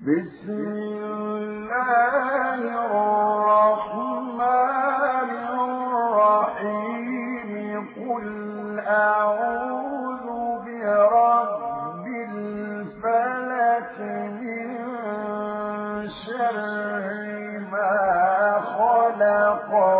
بسم الله الرحمن الرحيم. قل أعوذ برب الفلك من شر ما خلق.